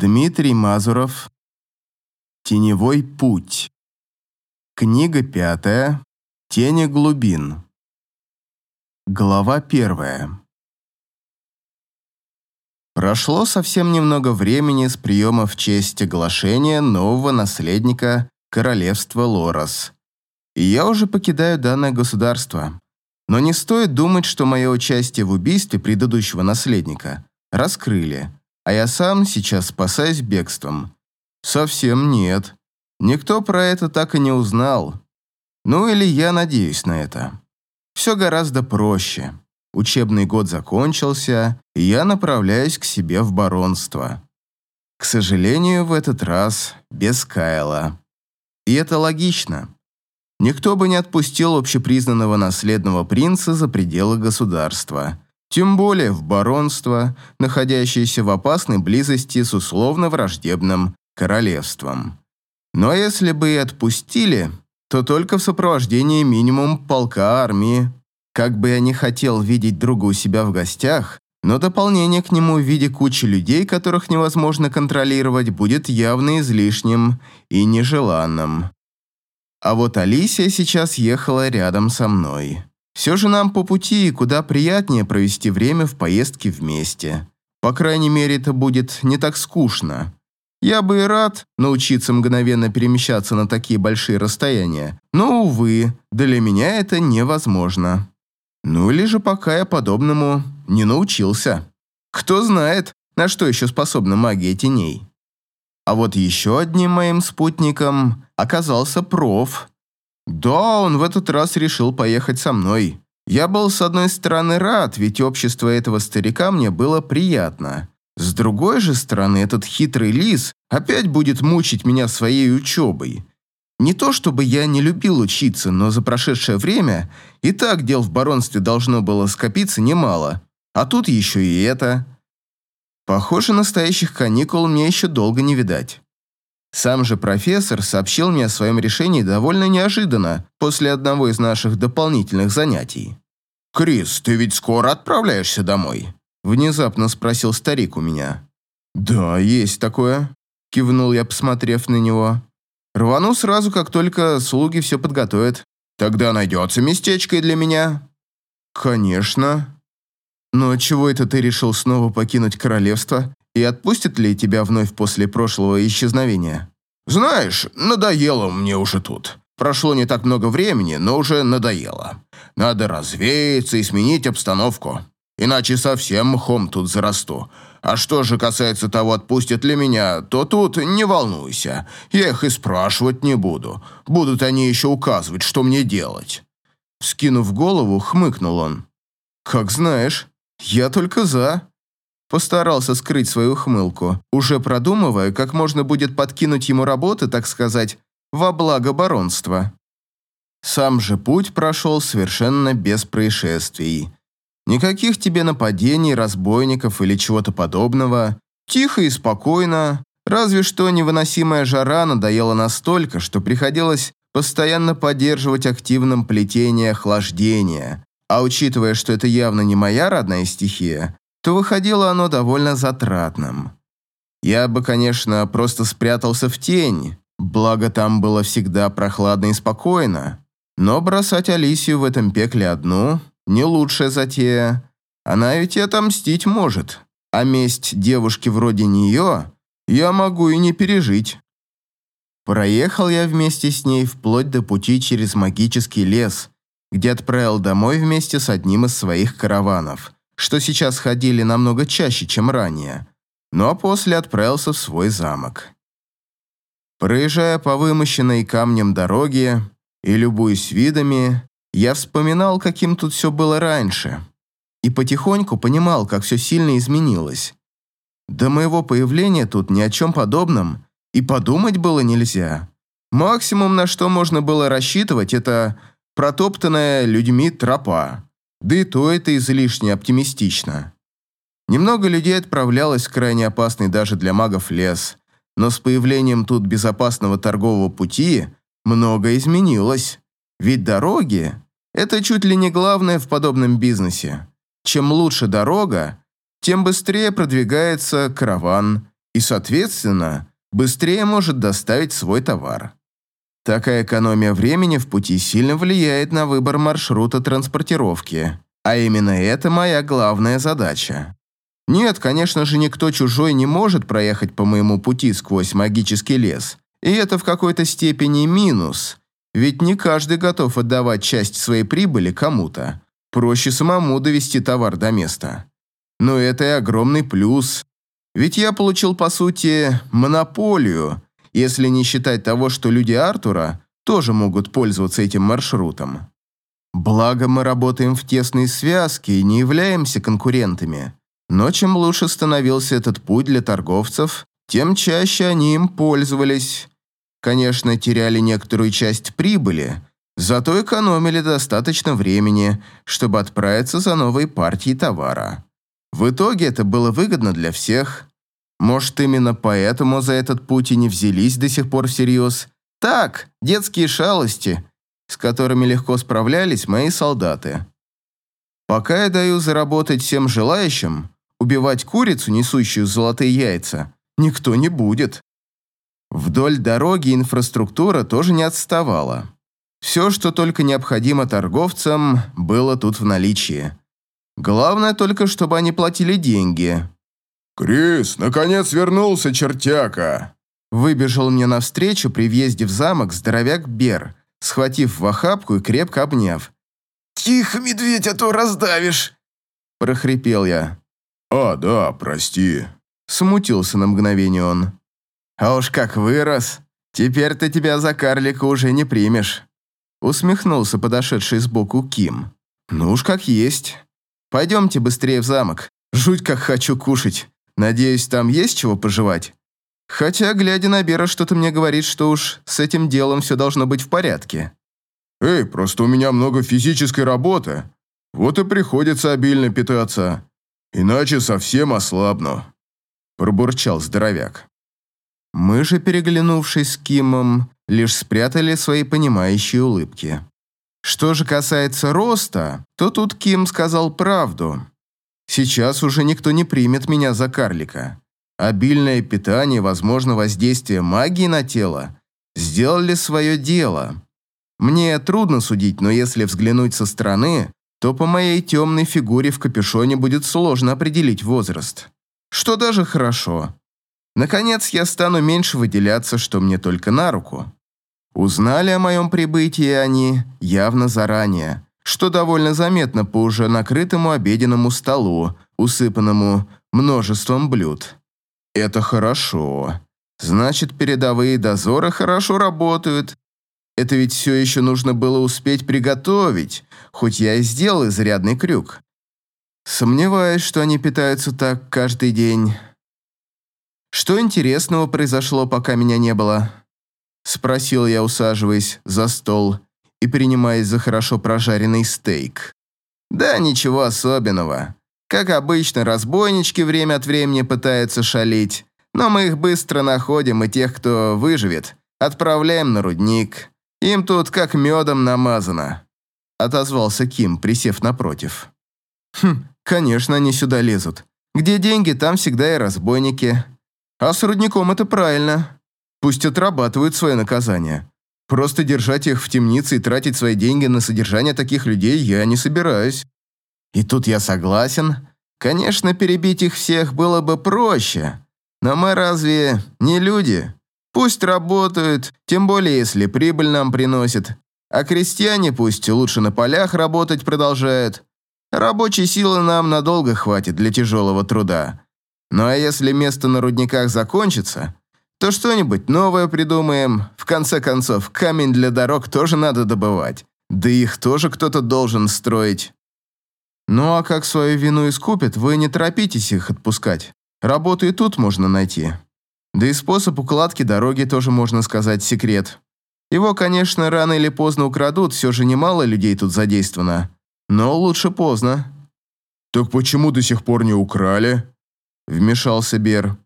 Дмитрий Мазуров. Теневой путь. Книга пятая. Тени глубин. Глава первая. Прошло совсем немного времени с приема в честь оглашения нового наследника королевства Лорос. И я уже покидаю данное государство. Но не стоит думать, что мое участие в убийстве предыдущего наследника раскрыли а я сам сейчас спасаюсь бегством. Совсем нет. Никто про это так и не узнал. Ну или я надеюсь на это. Все гораздо проще. Учебный год закончился, и я направляюсь к себе в баронство. К сожалению, в этот раз без Кайла. И это логично. Никто бы не отпустил общепризнанного наследного принца за пределы государства – тем более в баронство, находящееся в опасной близости с условно-враждебным королевством. Но если бы и отпустили, то только в сопровождении минимум полка армии. Как бы я ни хотел видеть друга у себя в гостях, но дополнение к нему в виде кучи людей, которых невозможно контролировать, будет явно излишним и нежеланным. А вот Алисия сейчас ехала рядом со мной. Все же нам по пути и куда приятнее провести время в поездке вместе. По крайней мере, это будет не так скучно. Я бы и рад научиться мгновенно перемещаться на такие большие расстояния, но, увы, для меня это невозможно. Ну или же пока я подобному не научился. Кто знает, на что еще способна магия теней. А вот еще одним моим спутником оказался проф, да, он в этот раз решил поехать со мной. Я был, с одной стороны, рад, ведь общество этого старика мне было приятно. С другой же стороны, этот хитрый лис опять будет мучить меня своей учебой. Не то чтобы я не любил учиться, но за прошедшее время и так дел в баронстве должно было скопиться немало. А тут еще и это. Похоже, настоящих каникул мне еще долго не видать. Сам же профессор сообщил мне о своем решении довольно неожиданно, после одного из наших дополнительных занятий. «Крис, ты ведь скоро отправляешься домой?» Внезапно спросил старик у меня. «Да, есть такое», – кивнул я, посмотрев на него. «Рвану сразу, как только слуги все подготовят. Тогда найдется местечко и для меня». «Конечно». «Но чего это ты решил снова покинуть королевство и отпустит ли тебя вновь после прошлого исчезновения? Знаешь, надоело мне уже тут. Прошло не так много времени, но уже надоело. Надо развеяться и сменить обстановку. Иначе совсем мхом тут зарасту. А что же касается того, отпустят ли меня, то тут не волнуйся. Я их и спрашивать не буду. Будут они еще указывать, что мне делать. Скинув голову, хмыкнул он. «Как знаешь, я только за». Постарался скрыть свою хмылку, уже продумывая, как можно будет подкинуть ему работы, так сказать, во благо баронства. Сам же путь прошел совершенно без происшествий. Никаких тебе нападений, разбойников или чего-то подобного. Тихо и спокойно, разве что невыносимая жара надоела настолько, что приходилось постоянно поддерживать активным плетение охлаждения. А учитывая, что это явно не моя родная стихия, то выходило оно довольно затратным. Я бы, конечно, просто спрятался в тень, благо там было всегда прохладно и спокойно, но бросать Алисию в этом пекле одну – не лучшая затея. Она ведь и отомстить может, а месть девушки вроде нее я могу и не пережить. Проехал я вместе с ней вплоть до пути через магический лес, где отправил домой вместе с одним из своих караванов – что сейчас ходили намного чаще, чем ранее, но после отправился в свой замок. Проезжая по вымощенной камнем дороге и любуясь видами, я вспоминал, каким тут все было раньше, и потихоньку понимал, как все сильно изменилось. До моего появления тут ни о чем подобном и подумать было нельзя. Максимум, на что можно было рассчитывать, это протоптанная людьми тропа. Да и то это излишне оптимистично. Немного людей отправлялось в крайне опасный даже для магов лес, но с появлением тут безопасного торгового пути многое изменилось. Ведь дороги – это чуть ли не главное в подобном бизнесе. Чем лучше дорога, тем быстрее продвигается караван, и, соответственно, быстрее может доставить свой товар. Такая экономия времени в пути сильно влияет на выбор маршрута транспортировки, а именно это моя главная задача. Нет, конечно же, никто чужой не может проехать по моему пути сквозь магический лес, и это в какой-то степени минус, ведь не каждый готов отдавать часть своей прибыли кому-то. Проще самому довести товар до места. Но это и огромный плюс. Ведь я получил, по сути, монополию, если не считать того, что люди Артура тоже могут пользоваться этим маршрутом. Благо мы работаем в тесной связке и не являемся конкурентами. Но чем лучше становился этот путь для торговцев, тем чаще они им пользовались. Конечно, теряли некоторую часть прибыли, зато экономили достаточно времени, чтобы отправиться за новой партией товара. В итоге это было выгодно для всех. Может, именно поэтому за этот путь и не взялись до сих пор всерьез. Так, детские шалости, с которыми легко справлялись мои солдаты. Пока я даю заработать всем желающим, убивать курицу, несущую золотые яйца, никто не будет. Вдоль дороги инфраструктура тоже не отставала. Все, что только необходимо торговцам, было тут в наличии. Главное только, чтобы они платили деньги. «Крис, наконец вернулся, чертяка!» Выбежал мне навстречу при въезде в замок здоровяк Бер, схватив в охапку и крепко обняв. «Тихо, медведь, а то раздавишь!» прохрипел я. «А, да, прости», смутился на мгновение он. «А уж как вырос! Теперь ты тебя за карлика уже не примешь!» Усмехнулся подошедший сбоку Ким. «Ну уж как есть. Пойдемте быстрее в замок. Жуть как хочу кушать. Надеюсь, там есть чего пожевать. Хотя, глядя на Бера, что-то мне говорит, что уж с этим делом все должно быть в порядке». «Эй, просто у меня много физической работы. Вот и приходится обильно питаться. Иначе совсем ослабну», – пробурчал здоровяк. Мы же, переглянувшись с Кимом, лишь спрятали свои понимающие улыбки. Что же касается роста, то тут Ким сказал правду. Сейчас уже никто не примет меня за карлика. Обильное питание, возможно, воздействие магии на тело сделали свое дело. Мне трудно судить, но если взглянуть со стороны, то по моей темной фигуре в капюшоне будет сложно определить возраст. Что даже хорошо. Наконец, я стану меньше выделяться, что мне только на руку. Узнали о моем прибытии они явно заранее, что довольно заметно по уже накрытому обеденному столу, усыпанному множеством блюд. Это хорошо. Значит, передовые дозоры хорошо работают. Это ведь все еще нужно было успеть приготовить, хоть я и сделал изрядный крюк. Сомневаюсь, что они питаются так каждый день. «Что интересного произошло, пока меня не было?» Спросил я, усаживаясь за стол и принимаясь за хорошо прожаренный стейк. «Да ничего особенного. Как обычно, разбойнички время от времени пытаются шалить, но мы их быстро находим, и тех, кто выживет, отправляем на рудник. Им тут как медом намазано», — отозвался Ким, присев напротив. «Хм, конечно, они сюда лезут. Где деньги, там всегда и разбойники. А с рудником это правильно. Пусть отрабатывают свое наказание. Просто держать их в темнице и тратить свои деньги на содержание таких людей я не собираюсь. И тут я согласен. Конечно, перебить их всех было бы проще. Но мы разве не люди? Пусть работают, тем более если прибыль нам приносит. А крестьяне пусть лучше на полях работать продолжают. Рабочей силы нам надолго хватит для тяжелого труда. Ну а если место на рудниках закончится, то что-нибудь новое придумаем. В конце концов, камень для дорог тоже надо добывать. Да их тоже кто-то должен строить. Ну а как свою вину искупят, вы не торопитесь их отпускать. Работу и тут можно найти. Да и способ укладки дороги тоже, можно сказать, секрет. Его, конечно, рано или поздно украдут, все же немало людей тут задействовано. Но лучше поздно. «Так почему до сих пор не украли?» вмешался Бер.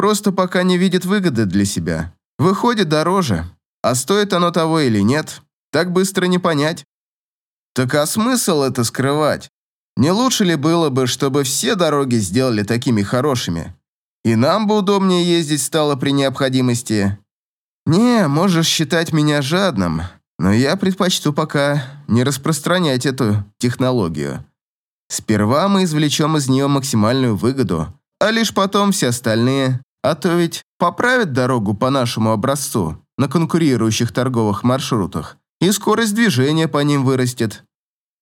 «Просто пока не видит выгоды для себя. Выходит дороже. А стоит оно того или нет, так быстро не понять». «Так а смысл это скрывать? Не лучше ли было бы, чтобы все дороги сделали такими хорошими? И нам бы удобнее ездить стало при необходимости. Не, можешь считать меня жадным, но я предпочту пока не распространять эту технологию. Сперва мы извлечем из нее максимальную выгоду, а лишь потом все остальные. А то ведь поправят дорогу по нашему образцу на конкурирующих торговых маршрутах, и скорость движения по ним вырастет.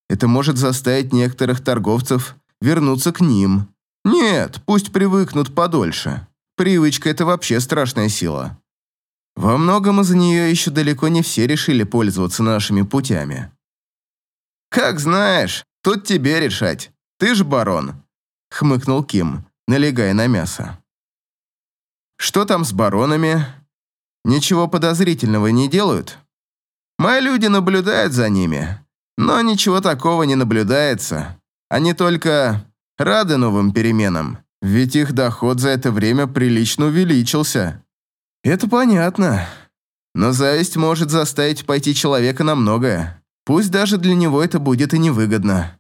Это может заставить некоторых торговцев вернуться к ним. Нет, пусть привыкнут подольше. Привычка – это вообще страшная сила. Во многом из-за нее еще далеко не все решили пользоваться нашими путями. «Как знаешь, тут тебе решать. Ты ж барон», — хмыкнул Ким, налегая на мясо. «Что там с баронами? Ничего подозрительного не делают? Мои люди наблюдают за ними, но ничего такого не наблюдается. Они только рады новым переменам, ведь их доход за это время прилично увеличился». Это понятно. Но зависть может заставить пойти человека на многое. Пусть даже для него это будет и невыгодно.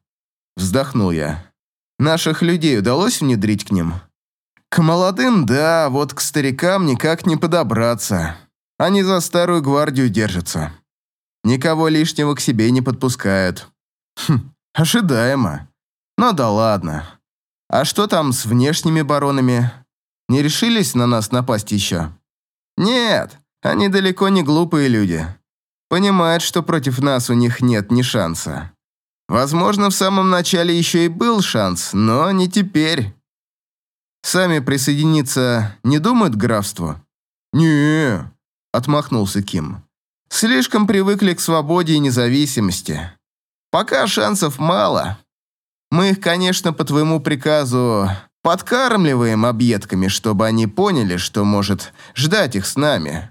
Вздохнул я. Наших людей удалось внедрить к ним? К молодым, да, вот к старикам никак не подобраться. Они за старую гвардию держатся. Никого лишнего к себе не подпускают. Хм, ожидаемо. Ну да ладно. А что там с внешними баронами? Не решились на нас напасть еще? Нет, они далеко не глупые люди. Понимают, что против нас у них нет ни шанса. Возможно, в самом начале еще и был шанс, но не теперь. Сами присоединиться не думают к графству? не отмахнулся Ким. Слишком привыкли к свободе и независимости. Пока шансов мало. Мы их, конечно, по твоему приказу Подкармливаем объедками, чтобы они поняли, что может ждать их с нами.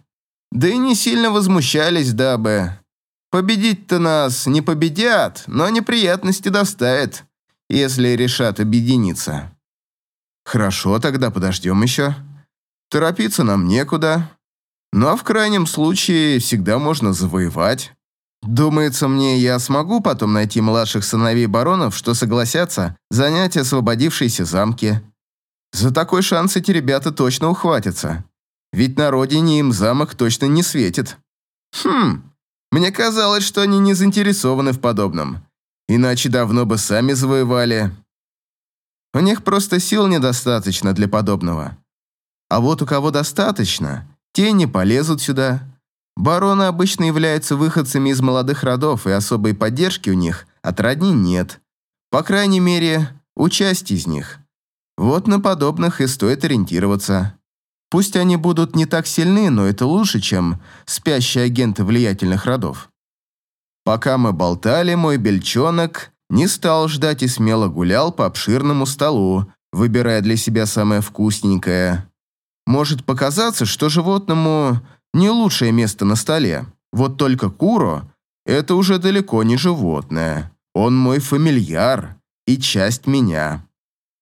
Да и не сильно возмущались, дабы... Победить-то нас не победят, но неприятности доставят, если решат объединиться. Хорошо, тогда подождем еще. Торопиться нам некуда. Ну а в крайнем случае всегда можно завоевать. Думается мне, я смогу потом найти младших сыновей баронов, что согласятся занять освободившиеся замки. За такой шанс эти ребята точно ухватятся. Ведь на родине им замок точно не светит. Хм, мне казалось, что они не заинтересованы в подобном. Иначе давно бы сами завоевали. У них просто сил недостаточно для подобного. А вот у кого достаточно, те не полезут сюда. Бароны обычно являются выходцами из молодых родов, и особой поддержки у них от родни нет. По крайней мере, у части из них. Вот на подобных и стоит ориентироваться. Пусть они будут не так сильны, но это лучше, чем спящие агенты влиятельных родов. Пока мы болтали, мой бельчонок не стал ждать и смело гулял по обширному столу, выбирая для себя самое вкусненькое. Может показаться, что животному не лучшее место на столе. Вот только Куро – это уже далеко не животное. Он мой фамильяр и часть меня.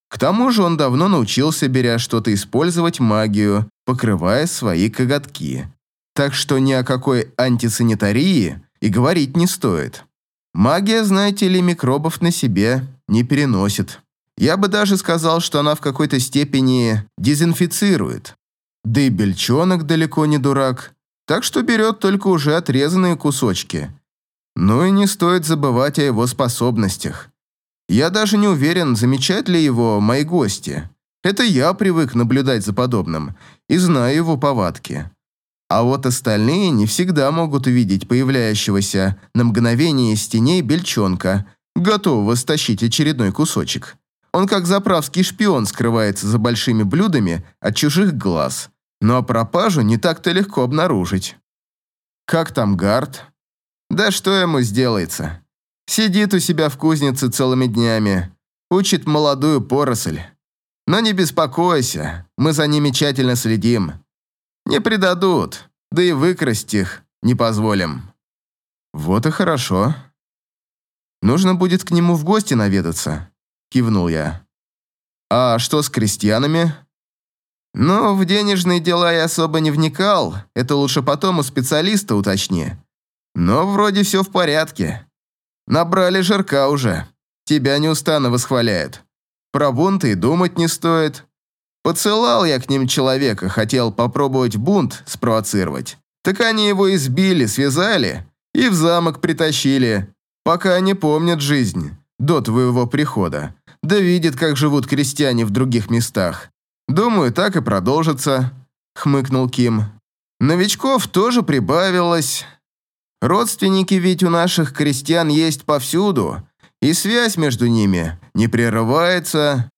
К тому же он давно научился, беря что-то, использовать магию, покрывая свои коготки. Так что ни о какой антисанитарии и говорить не стоит. Магия, знаете ли, микробов на себе не переносит. Я бы даже сказал, что она в какой-то степени дезинфицирует. Да и бельчонок далеко не дурак, так что берет только уже отрезанные кусочки. Ну и не стоит забывать о его способностях. Я даже не уверен, замечают ли его мои гости. Это я привык наблюдать за подобным и знаю его повадки. А вот остальные не всегда могут увидеть появляющегося на мгновение из теней бельчонка, готового стащить очередной кусочек. Он как заправский шпион скрывается за большими блюдами от чужих глаз. Но пропажу не так-то легко обнаружить. Как там Гард? Да что ему сделается? Сидит у себя в кузнице целыми днями, учит молодую поросль. Но не беспокойся, мы за ними тщательно следим. Не предадут, да и выкрасть их не позволим. Вот и хорошо. Нужно будет к нему в гости наведаться, кивнул я. А что с крестьянами? Но в денежные дела я особо не вникал, это лучше потом у специалиста уточни. Но вроде все в порядке. Набрали жирка уже. Тебя неустанно восхваляют. Про бунты и думать не стоит. Поцелал я к ним человека, хотел попробовать бунт спровоцировать. Так они его избили, связали и в замок притащили, пока они помнят жизнь до твоего прихода, да видят, как живут крестьяне в других местах. Думаю, так и продолжится», — хмыкнул Ким. «Новичков тоже прибавилось. Родственники ведь у наших крестьян есть повсюду, и связь между ними не прерывается.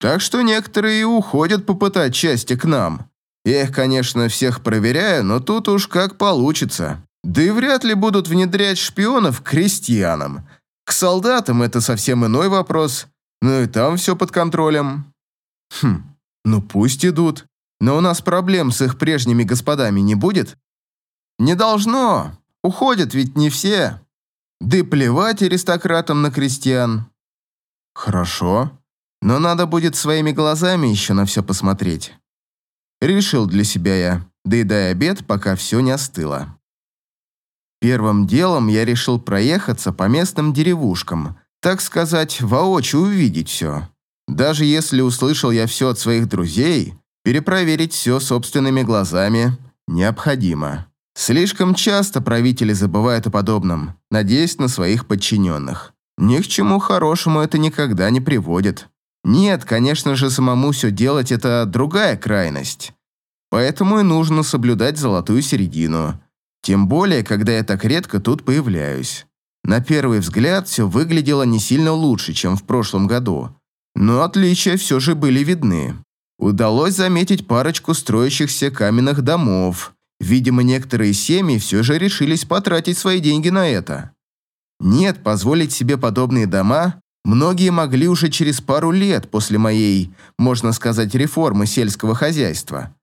Так что некоторые уходят попытать счастье к нам. Я их, конечно, всех проверяю, но тут уж как получится. Да и вряд ли будут внедрять шпионов к крестьянам. К солдатам это совсем иной вопрос, но и там все под контролем. Хм, ну пусть идут. Но у нас проблем с их прежними господами не будет? Не должно. Уходят ведь не все. Да и плевать аристократам на крестьян. Хорошо. Но надо будет своими глазами еще на все посмотреть. Решил для себя я, доедая обед, пока все не остыло. Первым делом я решил проехаться по местным деревушкам, так сказать, воочию увидеть все. Даже если услышал я все от своих друзей, перепроверить все собственными глазами необходимо. Слишком часто правители забывают о подобном, надеясь на своих подчиненных. Ни к чему хорошему это никогда не приводит. Нет, конечно же, самому все делать – это другая крайность. Поэтому и нужно соблюдать золотую середину. Тем более, когда я так редко тут появляюсь. На первый взгляд все выглядело не сильно лучше, чем в прошлом году. Но отличия все же были видны. Удалось заметить парочку строящихся каменных домов. Видимо, некоторые семьи все же решились потратить свои деньги на это. Нет, позволить себе подобные дома многие могли уже через пару лет после моей, можно сказать, реформы сельского хозяйства.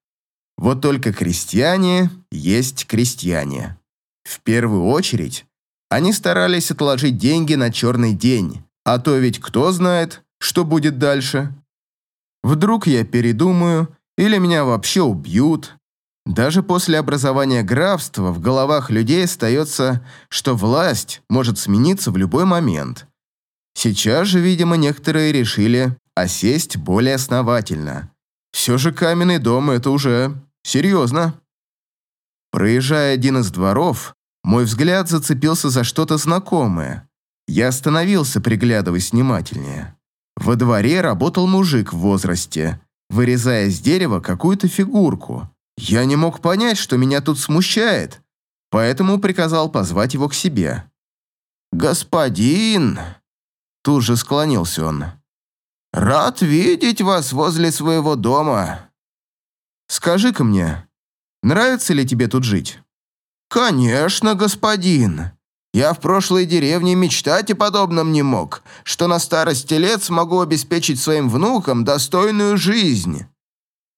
Вот только крестьяне есть крестьяне. В первую очередь, они старались отложить деньги на черный день, а то ведь кто знает, что будет дальше. Вдруг я передумаю, или меня вообще убьют. Даже после образования графства в головах людей остается, что власть может смениться в любой момент. Сейчас же, видимо, некоторые решили осесть более основательно. Все же каменный дом – это уже серьезно. Проезжая один из дворов, мой взгляд зацепился за что-то знакомое. Я остановился, приглядываясь внимательнее. Во дворе работал мужик в возрасте, вырезая из дерева какую-то фигурку. Я не мог понять, что меня тут смущает, поэтому приказал позвать его к себе. «Господин!» Тут же склонился он. «Рад видеть вас возле своего дома. Скажи-ка мне, нравится ли тебе тут жить?» «Конечно, господин. Я в прошлой деревне мечтать о подобном не мог, что на старости лет смогу обеспечить своим внукам достойную жизнь».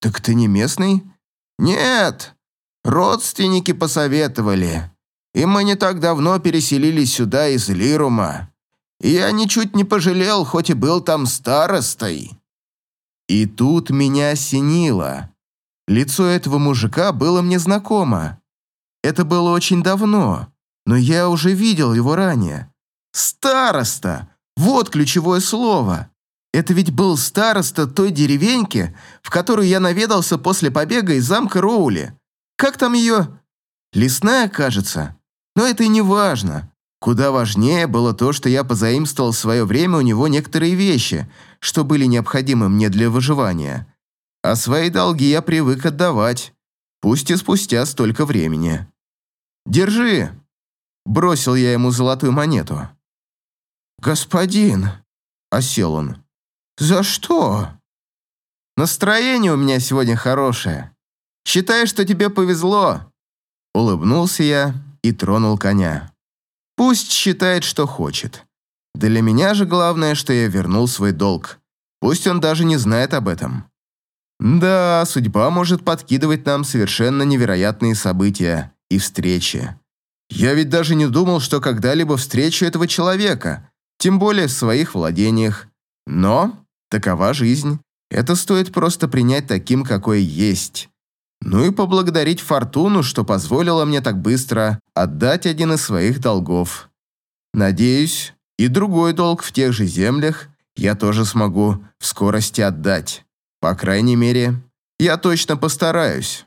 «Так ты не местный?» «Нет. Родственники посоветовали. И мы не так давно переселились сюда из Лирума. И я ничуть не пожалел, хоть и был там старостой». И тут меня осенило. Лицо этого мужика было мне знакомо. Это было очень давно, но я уже видел его ранее. Староста! Вот ключевое слово. Это ведь был староста той деревеньки, в которую я наведался после побега из замка Роули. Как там ее? Лесная, кажется. Но это и не важно. Куда важнее было то, что я позаимствовал в свое время у него некоторые вещи, что были необходимы мне для выживания. А свои долги я привык отдавать, пусть и спустя столько времени. «Держи!» – бросил я ему золотую монету. «Господин!» – осел он. «За что?» «Настроение у меня сегодня хорошее. Считай, что тебе повезло!» Улыбнулся я и тронул коня. «Пусть считает, что хочет. Для меня же главное, что я вернул свой долг. Пусть он даже не знает об этом. Да, судьба может подкидывать нам совершенно невероятные события и встречи. Я ведь даже не думал, что когда-либо встречу этого человека, тем более в своих владениях. Но такова жизнь. Это стоит просто принять таким, какой есть. Ну и поблагодарить Фортуну, что позволила мне так быстро отдать один из своих долгов. Надеюсь, и другой долг в тех же землях я тоже смогу в скорости отдать. По крайней мере, я точно постараюсь.